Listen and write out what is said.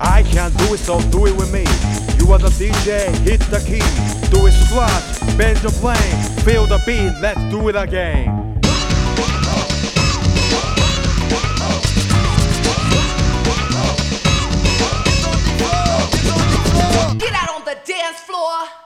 I can't do it, so do it with me. You are the DJ, hit the key. Do it splash, bend the plane, feel the beat, let's do it again. Get out on the dance floor.